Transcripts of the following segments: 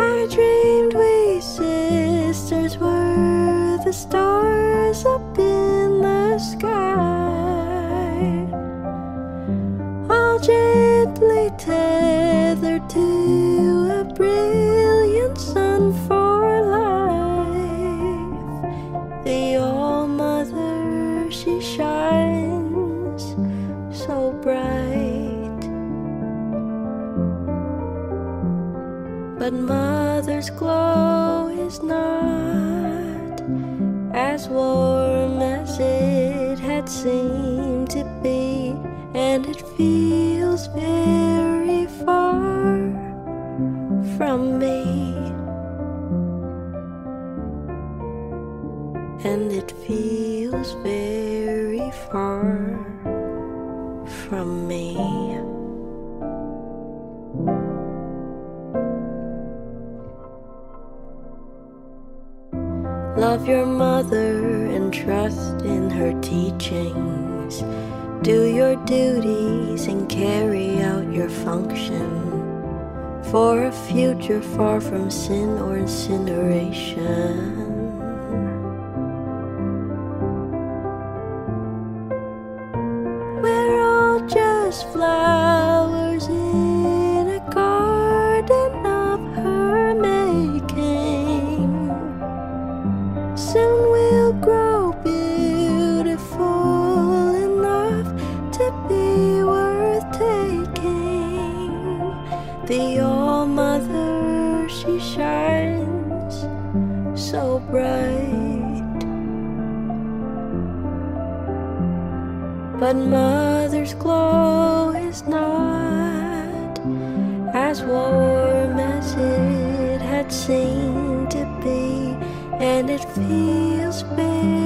I dreamed we sisters were the stars up in the sky, all gently tethered to But mother's glow is not as warm as it had seemed to be, and it feels very far from me. And it feels very far from me. Love your mother and trust in her teachings. Do your duties and carry out your function for a future far from sin or incineration. We're all just flowers The All Mother, she shines so bright. But Mother's glow is not as warm as it had seemed to be, and it feels very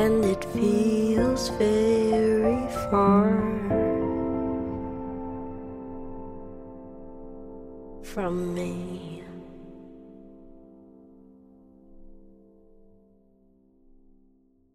And it feels very far from me.